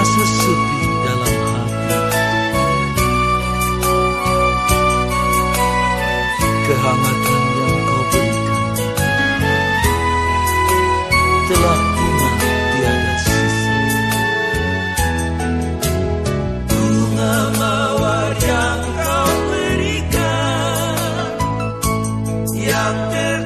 rasa sepi dalam hati. Kehangatan yang kau berikan Telah punah tiada sisa Bunga mawar yang kau berikan Yang ter